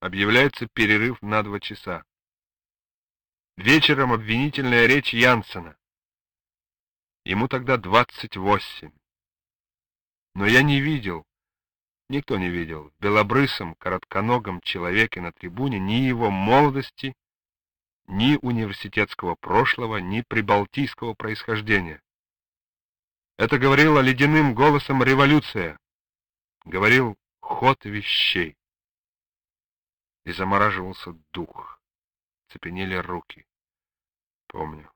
Объявляется перерыв на два часа. Вечером обвинительная речь Янсена. Ему тогда двадцать восемь. Но я не видел, никто не видел, в белобрысом, коротконогом человеке на трибуне ни его молодости, ни университетского прошлого, ни прибалтийского происхождения. Это говорила ледяным голосом революция, говорил ход вещей. И замораживался дух, цепенели руки. Помню.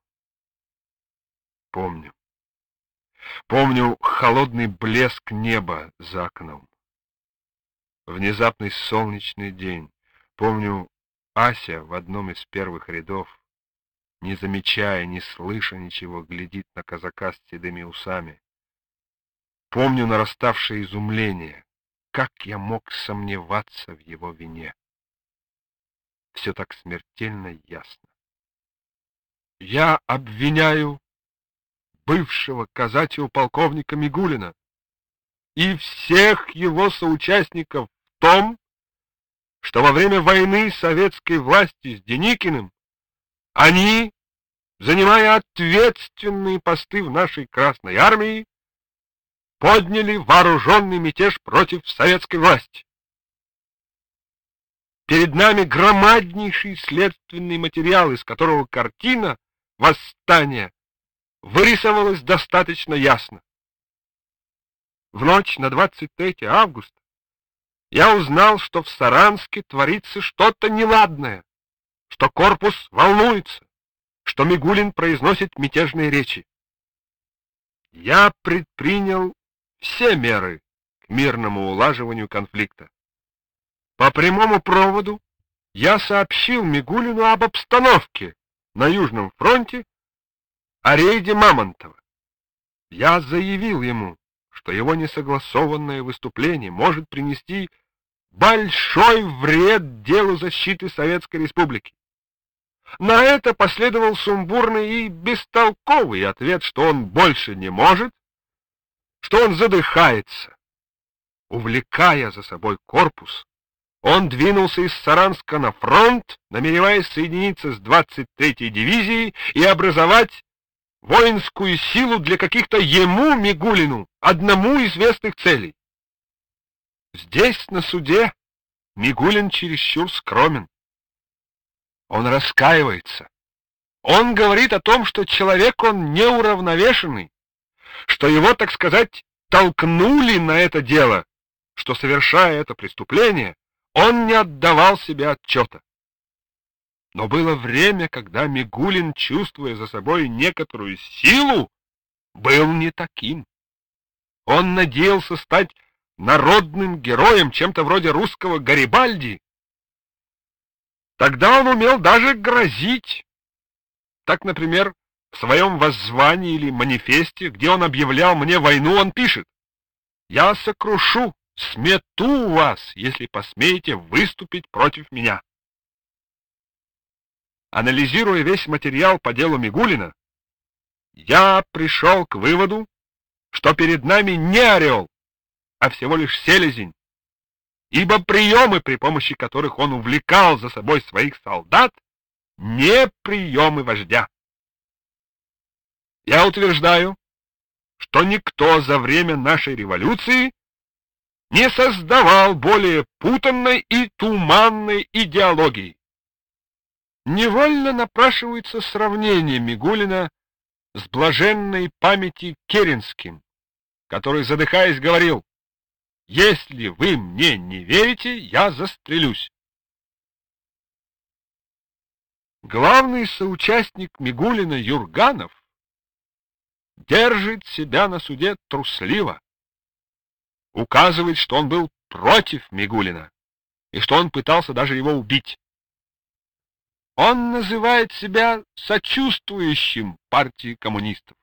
Помню. Помню холодный блеск неба за окном. Внезапный солнечный день. Помню Ася в одном из первых рядов, не замечая, не слыша ничего, глядит на казака с седыми усами. Помню нараставшее изумление. Как я мог сомневаться в его вине? Все так смертельно ясно. Я обвиняю бывшего казачьего полковника Мигулина и всех его соучастников в том, что во время войны советской власти с Деникиным они, занимая ответственные посты в нашей Красной Армии, подняли вооруженный мятеж против советской власти. Перед нами громаднейший следственный материал, из которого картина восстания вырисовалась достаточно ясно. В ночь на 23 августа я узнал, что в Саранске творится что-то неладное, что корпус волнуется, что Мигулин произносит мятежные речи. Я предпринял все меры к мирному улаживанию конфликта. По прямому проводу я сообщил Мигулину об обстановке на Южном фронте, о рейде Мамонтова. Я заявил ему, что его несогласованное выступление может принести большой вред делу защиты Советской Республики. На это последовал сумбурный и бестолковый ответ, что он больше не может, что он задыхается. Увлекая за собой корпус, он двинулся из Саранска на фронт, намереваясь соединиться с 23-й дивизией и образовать воинскую силу для каких-то ему, Мигулину, одному известных целей. Здесь, на суде, Мигулин чересчур скромен. Он раскаивается. Он говорит о том, что человек он неуравновешенный, что его, так сказать, толкнули на это дело, что, совершая это преступление, он не отдавал себе отчета. Но было время, когда Мигулин, чувствуя за собой некоторую силу, был не таким. Он надеялся стать народным героем, чем-то вроде русского Гарибальди. Тогда он умел даже грозить. Так, например, в своем воззвании или манифесте, где он объявлял мне войну, он пишет «Я сокрушу, смету вас, если посмеете выступить против меня». Анализируя весь материал по делу Мигулина, я пришел к выводу, что перед нами не орел, а всего лишь селезень, ибо приемы, при помощи которых он увлекал за собой своих солдат, не приемы вождя. Я утверждаю, что никто за время нашей революции не создавал более путанной и туманной идеологии. Невольно напрашивается сравнение Мигулина с блаженной памяти Керенским, который, задыхаясь, говорил если вы мне не верите, я застрелюсь. Главный соучастник Мигулина Юрганов держит себя на суде трусливо, указывает, что он был против Мигулина и что он пытался даже его убить. Он называет себя сочувствующим партии коммунистов.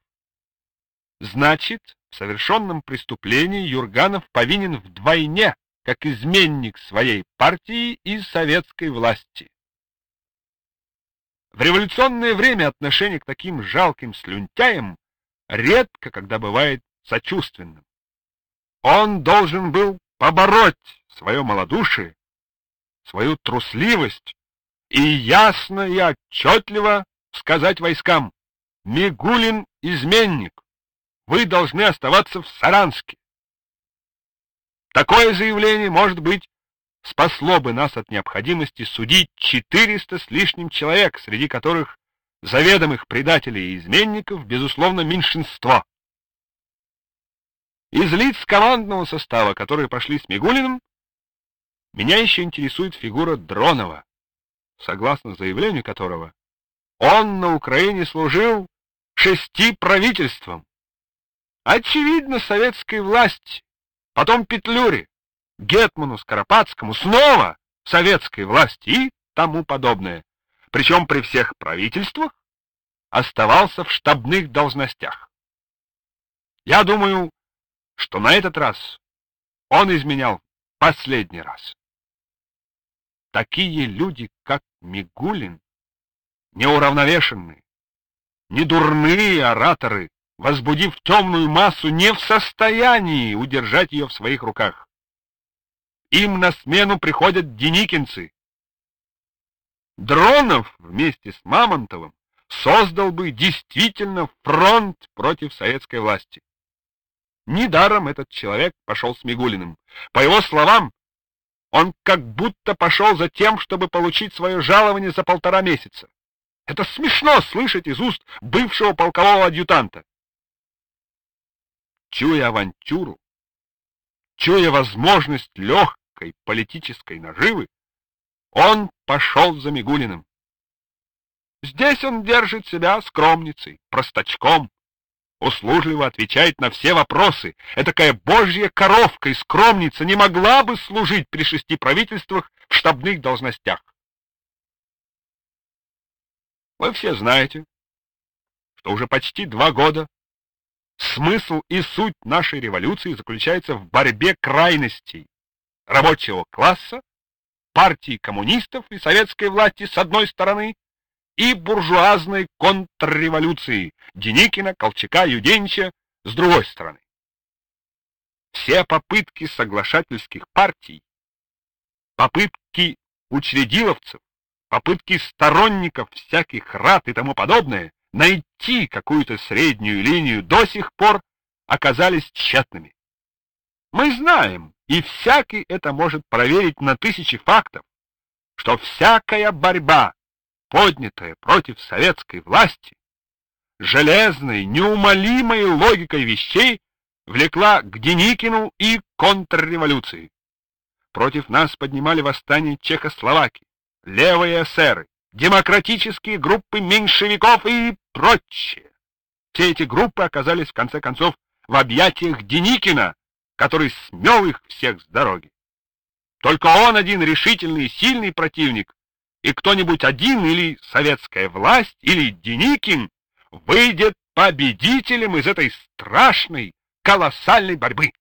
Значит, в совершенном преступлении Юрганов повинен вдвойне, как изменник своей партии и советской власти. В революционное время отношение к таким жалким слюнтяям редко, когда бывает сочувственным. Он должен был побороть свое малодушие, свою трусливость и ясно и отчетливо сказать войскам «Мигулин — изменник, вы должны оставаться в Саранске». Такое заявление, может быть, спасло бы нас от необходимости судить 400 с лишним человек, среди которых заведомых предателей и изменников, безусловно, меньшинство. Из лиц командного состава, которые пошли с Мигулиным, меня еще интересует фигура Дронова, согласно заявлению которого он на Украине служил шести правительствам. Очевидно, советской власти, потом Петлюре, Гетману Скоропадскому, снова советской власти и тому подобное. Причем при всех правительствах оставался в штабных должностях. Я думаю, что на этот раз он изменял последний раз. Такие люди, как Мигулин, неуравновешенные, недурные ораторы, возбудив темную массу, не в состоянии удержать ее в своих руках. Им на смену приходят деникинцы. Дронов вместе с Мамонтовым создал бы действительно фронт против советской власти. Недаром этот человек пошел с Мигулиным. По его словам, он как будто пошел за тем, чтобы получить свое жалование за полтора месяца. Это смешно слышать из уст бывшего полкового адъютанта. Чуя авантюру, чуя возможность легкой политической наживы, он пошел за Мигулиным. Здесь он держит себя скромницей, простачком, услужливо отвечает на все вопросы. Этакая божья коровка и скромница не могла бы служить при шести правительствах в штабных должностях. Вы все знаете, что уже почти два года смысл и суть нашей революции заключается в борьбе крайностей рабочего класса, партии коммунистов и советской власти с одной стороны и буржуазной контрреволюции Деникина, Колчака, Юденича с другой стороны. Все попытки соглашательских партий, попытки учредиловцев, попытки сторонников всяких рад и тому подобное найти какую-то среднюю линию до сих пор оказались тщетными. Мы знаем, и всякий это может проверить на тысячи фактов, что всякая борьба поднятая против советской власти, железной, неумолимой логикой вещей влекла к Деникину и контрреволюции. Против нас поднимали восстание Чехословакии, левые эсеры, демократические группы меньшевиков и прочее. Все эти группы оказались в конце концов в объятиях Деникина, который смел их всех с дороги. Только он один решительный и сильный противник и кто-нибудь один или советская власть, или Деникин выйдет победителем из этой страшной, колоссальной борьбы.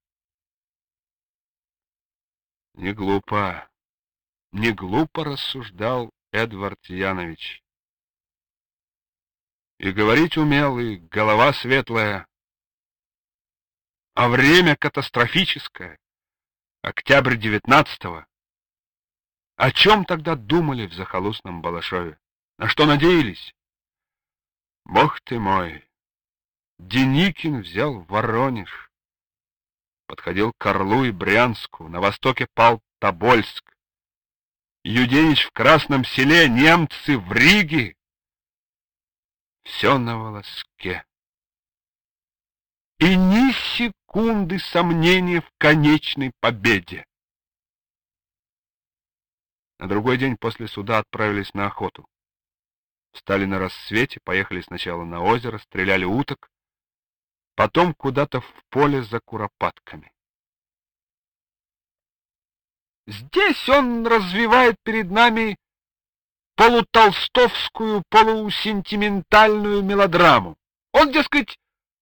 Не глупо, не глупо рассуждал Эдвард Янович. И говорить умел, и голова светлая. А время катастрофическое. Октябрь девятнадцатого. О чем тогда думали в захолустном Балашове? На что надеялись? Бог ты мой! Деникин взял Воронеж. Подходил к Орлу и Брянску, на востоке пал Тобольск. Юденич в Красном селе, немцы в Риге. Все на волоске. И ни секунды сомнения в конечной победе. На другой день после суда отправились на охоту. Встали на рассвете, поехали сначала на озеро, стреляли уток, потом куда-то в поле за куропатками. Здесь он развивает перед нами полутолстовскую, полусентиментальную мелодраму. Он, дескать,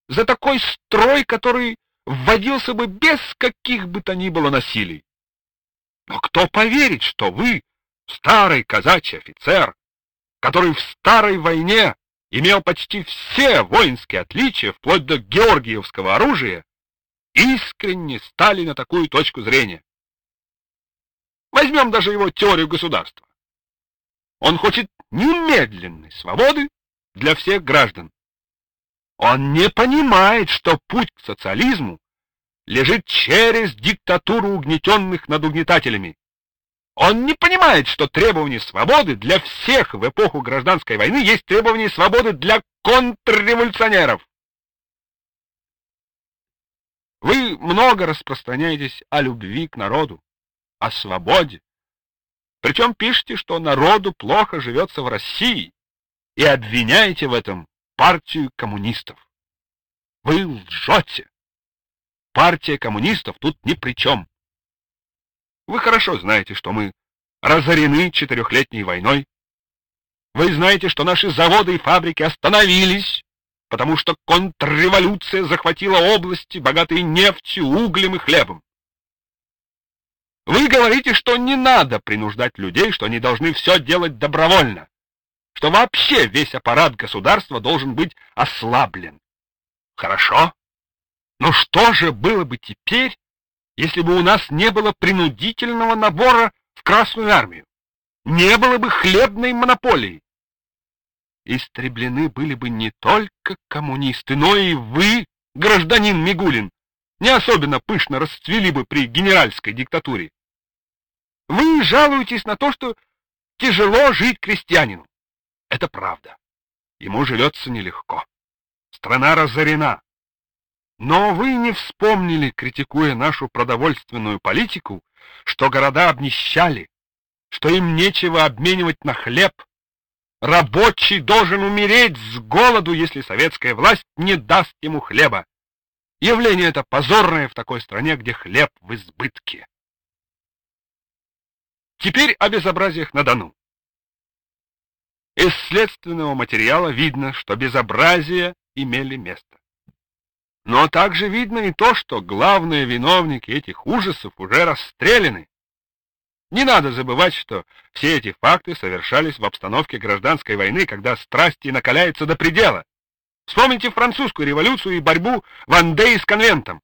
за такой строй, который вводился бы без каких бы то ни было насилий. Но кто поверит, что вы, старый казачий офицер, который в старой войне имел почти все воинские отличия, вплоть до георгиевского оружия, искренне стали на такую точку зрения? Возьмем даже его теорию государства. Он хочет немедленной свободы для всех граждан. Он не понимает, что путь к социализму лежит через диктатуру угнетенных над угнетателями. Он не понимает, что требование свободы для всех в эпоху гражданской войны есть требование свободы для контрреволюционеров. Вы много распространяетесь о любви к народу, о свободе. Причем пишете, что народу плохо живется в России, и обвиняете в этом партию коммунистов. Вы лжете. Партия коммунистов тут ни при чем. Вы хорошо знаете, что мы разорены четырехлетней войной. Вы знаете, что наши заводы и фабрики остановились, потому что контрреволюция захватила области, богатые нефтью, углем и хлебом. Вы говорите, что не надо принуждать людей, что они должны все делать добровольно, что вообще весь аппарат государства должен быть ослаблен. Хорошо. Но что же было бы теперь, если бы у нас не было принудительного набора в Красную армию? Не было бы хлебной монополии. Истреблены были бы не только коммунисты, но и вы, гражданин Мигулин, не особенно пышно расцвели бы при генеральской диктатуре. Вы жалуетесь на то, что тяжело жить крестьянину. Это правда. Ему живется нелегко. Страна разорена. Но вы не вспомнили, критикуя нашу продовольственную политику, что города обнищали, что им нечего обменивать на хлеб. Рабочий должен умереть с голоду, если советская власть не даст ему хлеба. Явление это позорное в такой стране, где хлеб в избытке. Теперь о безобразиях на Дону. Из следственного материала видно, что безобразия имели место. Но также видно и то, что главные виновники этих ужасов уже расстреляны. Не надо забывать, что все эти факты совершались в обстановке гражданской войны, когда страсти накаляются до предела. Вспомните французскую революцию и борьбу Вандеи с конвентом.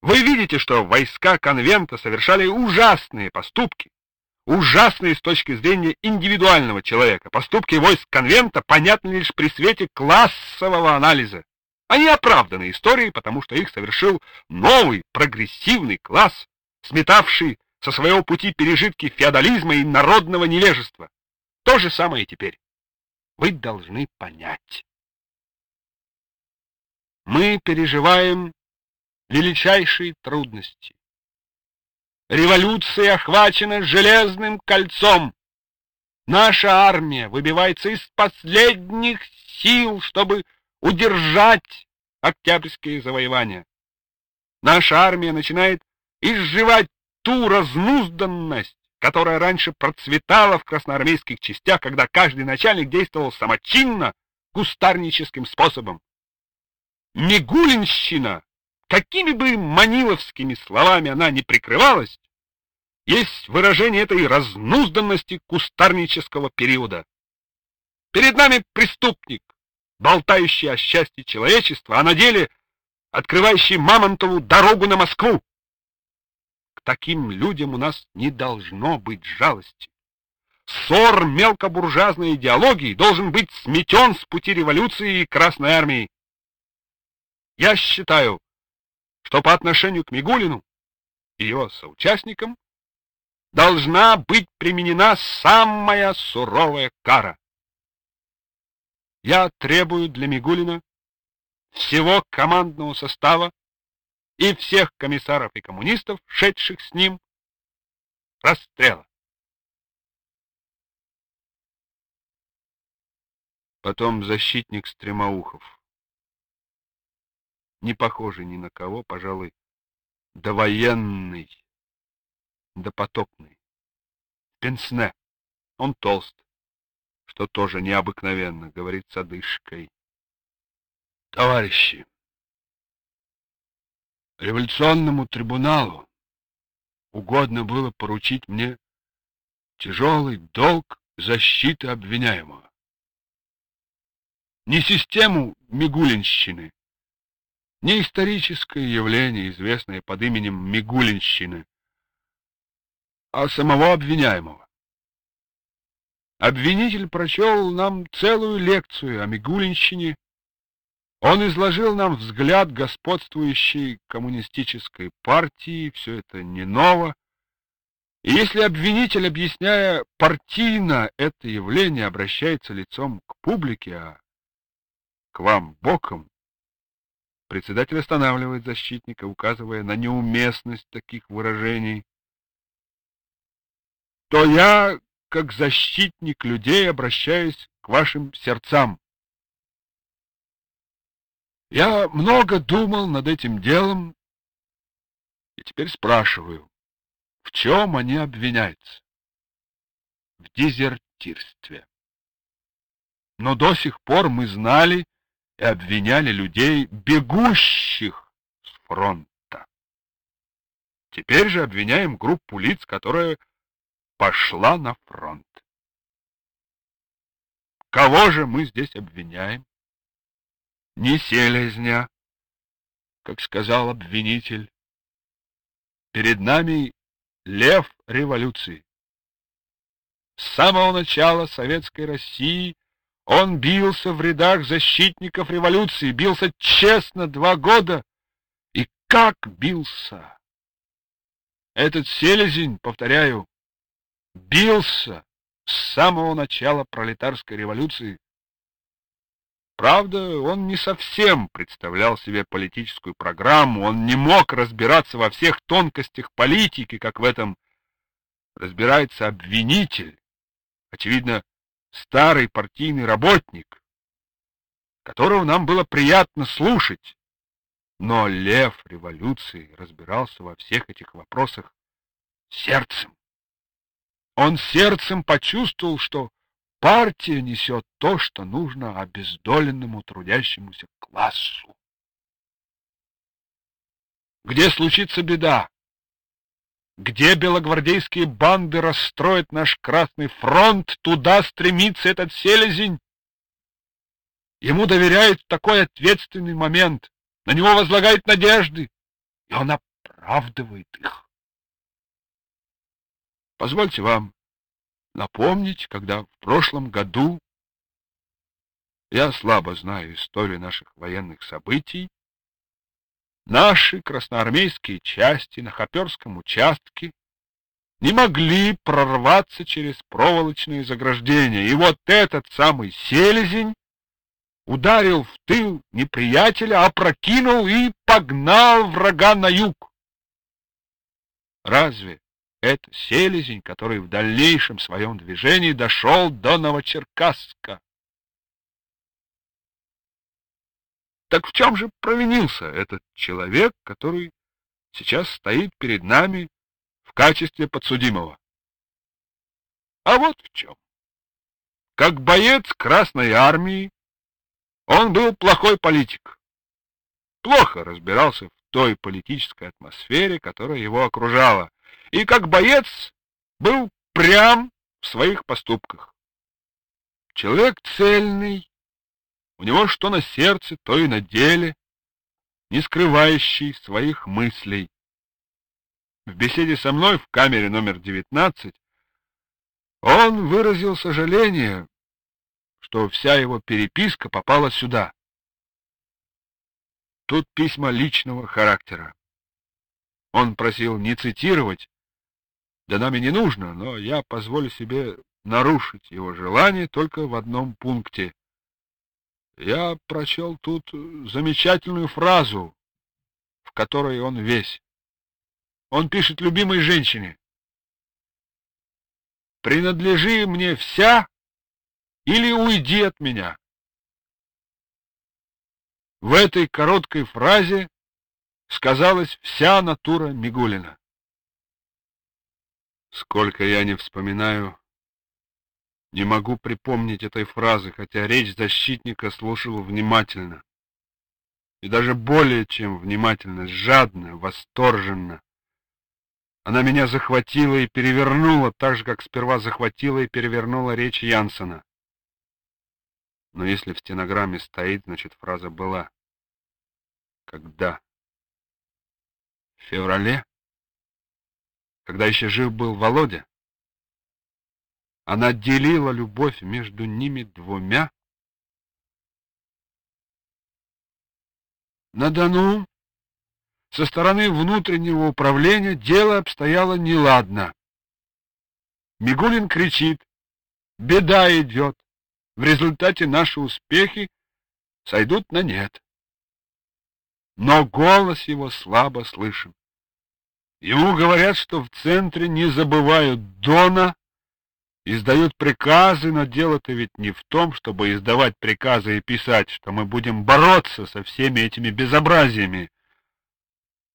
Вы видите, что войска конвента совершали ужасные поступки, ужасные с точки зрения индивидуального человека. Поступки войск конвента понятны лишь при свете классового анализа. Они оправданы историей, потому что их совершил новый прогрессивный класс, сметавший со своего пути пережитки феодализма и народного невежества. То же самое теперь. Вы должны понять. Мы переживаем величайшие трудности. Революция охвачена железным кольцом. Наша армия выбивается из последних сил, чтобы удержать октябрьские завоевания. Наша армия начинает изживать ту разнузданность, которая раньше процветала в красноармейских частях, когда каждый начальник действовал самочинно, кустарническим способом. Мигулинщина, какими бы маниловскими словами она ни прикрывалась, есть выражение этой разнузданности кустарнического периода. Перед нами преступник, болтающий о счастье человечества, а на деле открывающий Мамонтову дорогу на Москву таким людям у нас не должно быть жалости. Ссор мелкобуржуазной идеологии должен быть сметен с пути революции и Красной армии. Я считаю, что по отношению к Мигулину и его соучастникам должна быть применена самая суровая кара. Я требую для Мигулина всего командного состава и всех комиссаров и коммунистов, шедших с ним, расстрела. Потом защитник Стремоухов. Не похожий ни на кого, пожалуй, довоенный, допотопный. Пенсне. Он толст, что тоже необыкновенно, говорит с одышкой. Товарищи, революционному трибуналу угодно было поручить мне тяжелый долг защиты обвиняемого. Не систему Мигулинщины, не историческое явление, известное под именем Мигулинщины, а самого обвиняемого. Обвинитель прочел нам целую лекцию о Мигулинщине. Он изложил нам взгляд господствующей коммунистической партии, все это не ново. И если обвинитель, объясняя партийно это явление, обращается лицом к публике, а к вам боком, председатель останавливает защитника, указывая на неуместность таких выражений, то я, как защитник людей, обращаюсь к вашим сердцам. Я много думал над этим делом и теперь спрашиваю, в чем они обвиняются? В дезертирстве. Но до сих пор мы знали и обвиняли людей, бегущих с фронта. Теперь же обвиняем группу лиц, которая пошла на фронт. Кого же мы здесь обвиняем? Не селезня, как сказал обвинитель. Перед нами лев революции. С самого начала советской России он бился в рядах защитников революции, бился честно два года. И как бился! Этот селезень, повторяю, бился с самого начала пролетарской революции. Правда, он не совсем представлял себе политическую программу, он не мог разбираться во всех тонкостях политики, как в этом разбирается обвинитель, очевидно, старый партийный работник, которого нам было приятно слушать. Но лев революции разбирался во всех этих вопросах сердцем. Он сердцем почувствовал, что партия несет то, что нужно обездоленному трудящемуся классу. Где случится беда? Где белогвардейские банды расстроят наш Красный фронт, туда стремится этот селезень. Ему доверяют в такой ответственный момент, на него возлагают надежды, и он оправдывает их. Позвольте вам напомнить, когда в прошлом году я слабо знаю историю наших военных событий, наши красноармейские части на Хоперском участке не могли прорваться через проволочные заграждения. И вот этот самый селезень ударил в тыл неприятеля, опрокинул и погнал врага на юг. Разве это селезень, который в дальнейшем своем движении дошел до Новочеркасска. Так в чем же провинился этот человек, который сейчас стоит перед нами в качестве подсудимого? А вот в чем. Как боец Красной Армии он был плохой политик. Плохо разбирался в той политической атмосфере, которая его окружала и как боец был прям в своих поступках. Человек цельный, у него что на сердце, то и на деле, не скрывающий своих мыслей. В беседе со мной в камере номер 19 он выразил сожаление, что вся его переписка попала сюда. Тут письма личного характера. Он просил не цитировать, да нам и не нужно, но я позволю себе нарушить его желание только в одном пункте. Я прочел тут замечательную фразу, в которой он весь. Он пишет любимой женщине. «Принадлежи мне вся или уйди от меня». В этой короткой фразе сказалась вся натура Мигулина. Сколько я не вспоминаю, не могу припомнить этой фразы, хотя речь защитника слушал внимательно. И даже более чем внимательно, жадно, восторженно. Она меня захватила и перевернула, так же, как сперва захватила и перевернула речь Янсена. Но если в стенограмме стоит, значит, фраза была. Когда? В феврале? Когда еще жив был Володя, она делила любовь между ними двумя. На Дону со стороны внутреннего управления дело обстояло неладно. Мигулин кричит, беда идет, в результате наши успехи сойдут на нет. Но голос его слабо слышен. Ему говорят, что в центре не забывают Дона, издают приказы, но дело-то ведь не в том, чтобы издавать приказы и писать, что мы будем бороться со всеми этими безобразиями,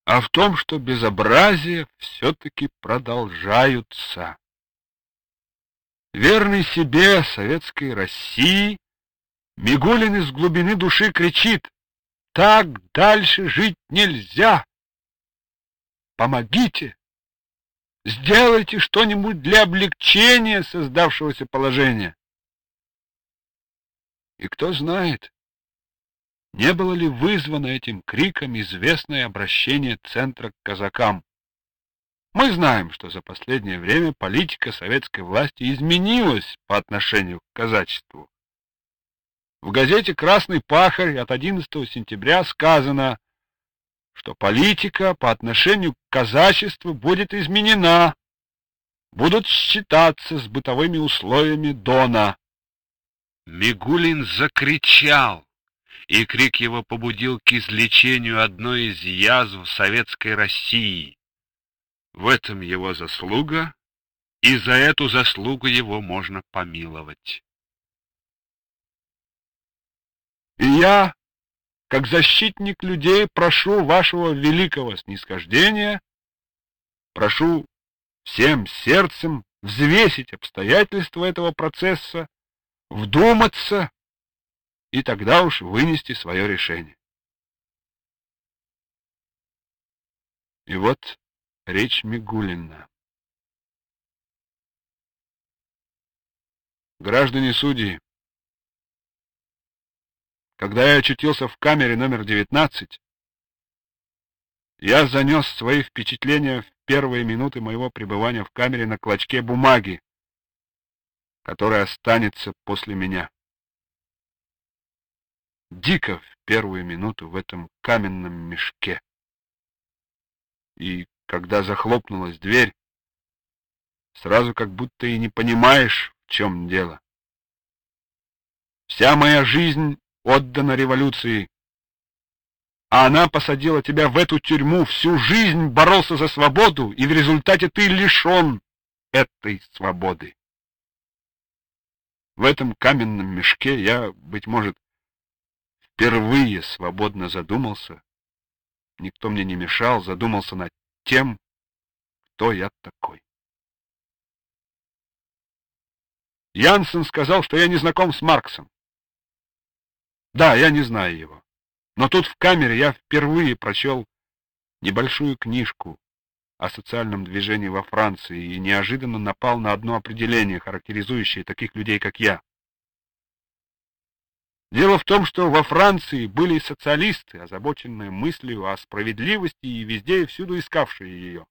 а в том, что безобразия все-таки продолжаются. Верный себе советской России, Мигулин из глубины души кричит «Так дальше жить нельзя!» Помогите! Сделайте что-нибудь для облегчения создавшегося положения. И кто знает, не было ли вызвано этим криком известное обращение центра к казакам. Мы знаем, что за последнее время политика советской власти изменилась по отношению к казачеству. В газете «Красный пахарь» от 11 сентября сказано что политика по отношению к казачеству будет изменена, будут считаться с бытовыми условиями Дона. Мигулин закричал, и крик его побудил к излечению одной из язв советской России. В этом его заслуга, и за эту заслугу его можно помиловать. И я как защитник людей прошу вашего великого снисхождения, прошу всем сердцем взвесить обстоятельства этого процесса, вдуматься и тогда уж вынести свое решение. И вот речь Мигулина. Граждане судьи, когда я очутился в камере номер 19, я занес свои впечатления в первые минуты моего пребывания в камере на клочке бумаги, который останется после меня. Дико в первую минуту в этом каменном мешке. И когда захлопнулась дверь, сразу как будто и не понимаешь, в чем дело. Вся моя жизнь отдана революции. А она посадила тебя в эту тюрьму, всю жизнь боролся за свободу, и в результате ты лишен этой свободы. В этом каменном мешке я, быть может, впервые свободно задумался, никто мне не мешал, задумался над тем, кто я такой. Янсен сказал, что я не знаком с Марксом. Да, я не знаю его. Но тут в камере я впервые прочел небольшую книжку о социальном движении во Франции и неожиданно напал на одно определение, характеризующее таких людей, как я. Дело в том, что во Франции были социалисты, озабоченные мыслью о справедливости и везде и всюду искавшие ее.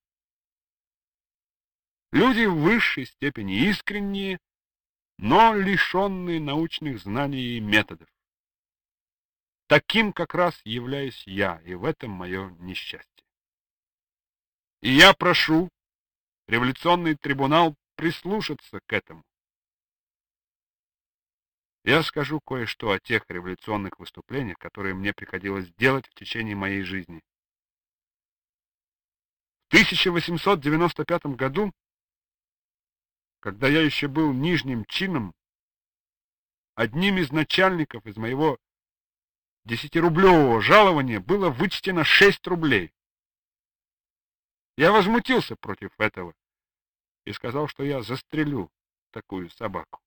Люди в высшей степени искренние, но лишенные научных знаний и методов. Таким как раз являюсь я, и в этом мое несчастье. И я прошу революционный трибунал прислушаться к этому. Я скажу кое-что о тех революционных выступлениях, которые мне приходилось делать в течение моей жизни. В 1895 году, когда я еще был нижним чином, одним из начальников из моего десятирублевого жалования было вычтено шесть рублей. Я возмутился против этого и сказал, что я застрелю такую собаку.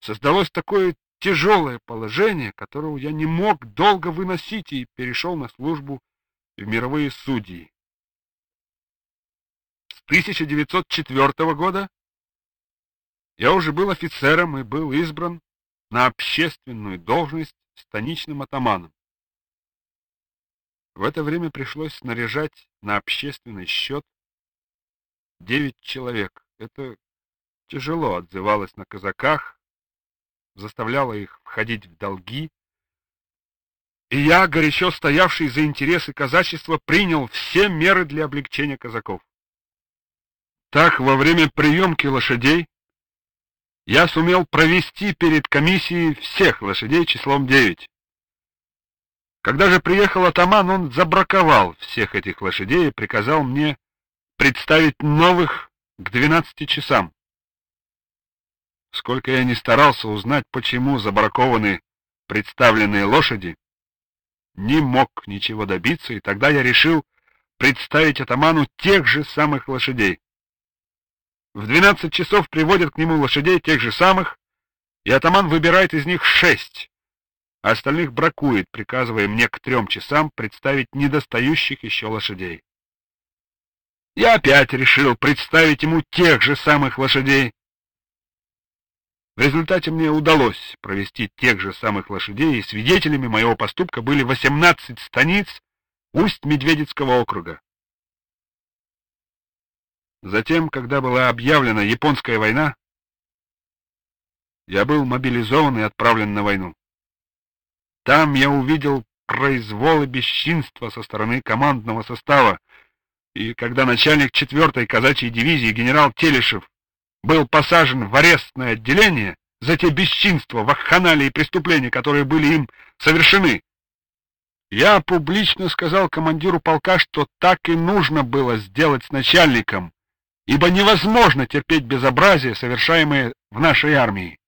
Создалось такое тяжелое положение, которого я не мог долго выносить и перешел на службу в мировые судьи. С 1904 года я уже был офицером и был избран на общественную должность станичным атаманом. В это время пришлось снаряжать на общественный счет девять человек. Это тяжело отзывалось на казаках, заставляло их входить в долги. И я, горячо стоявший за интересы казачества, принял все меры для облегчения казаков. Так, во время приемки лошадей я сумел провести перед комиссией всех лошадей числом девять. Когда же приехал атаман, он забраковал всех этих лошадей и приказал мне представить новых к двенадцати часам. Сколько я не старался узнать, почему забракованы представленные лошади, не мог ничего добиться, и тогда я решил представить атаману тех же самых лошадей. В двенадцать часов приводят к нему лошадей тех же самых, и атаман выбирает из них шесть, а остальных бракует, приказывая мне к трем часам представить недостающих еще лошадей. Я опять решил представить ему тех же самых лошадей. В результате мне удалось провести тех же самых лошадей, и свидетелями моего поступка были 18 станиц Усть-Медведицкого округа. Затем, когда была объявлена японская война, я был мобилизован и отправлен на войну. Там я увидел произвол и бесчинство со стороны командного состава, и когда начальник 4-й казачьей дивизии генерал Телешев был посажен в арестное отделение за те бесчинства, вакханалии и преступления, которые были им совершены, я публично сказал командиру полка, что так и нужно было сделать с начальником, ибо невозможно терпеть безобразие, совершаемое в нашей армии.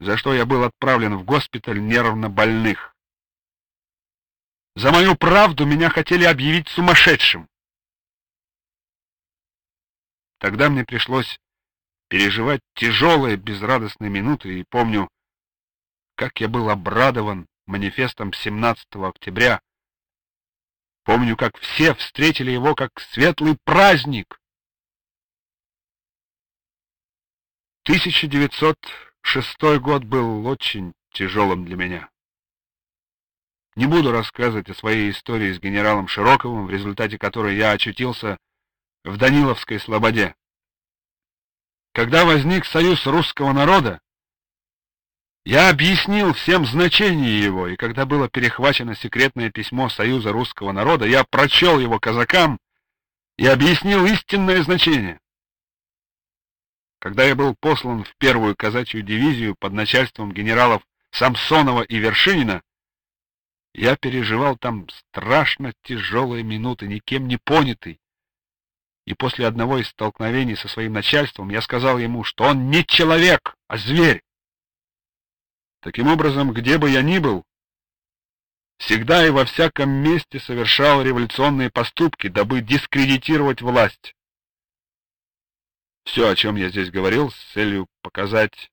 За что я был отправлен в госпиталь нервно больных. За мою правду меня хотели объявить сумасшедшим. Тогда мне пришлось переживать тяжелые безрадостные минуты, и помню, как я был обрадован манифестом 17 октября, Помню, как все встретили его как светлый праздник. 1906 год был очень тяжелым для меня. Не буду рассказывать о своей истории с генералом Широковым, в результате которой я очутился в Даниловской слободе. Когда возник союз русского народа, я объяснил всем значение его, и когда было перехвачено секретное письмо Союза русского народа, я прочел его казакам и объяснил истинное значение. Когда я был послан в первую казачью дивизию под начальством генералов Самсонова и Вершинина, я переживал там страшно тяжелые минуты, никем не понятый. И после одного из столкновений со своим начальством я сказал ему, что он не человек, а зверь. Таким образом, где бы я ни был, всегда и во всяком месте совершал революционные поступки, дабы дискредитировать власть. Все, о чем я здесь говорил, с целью показать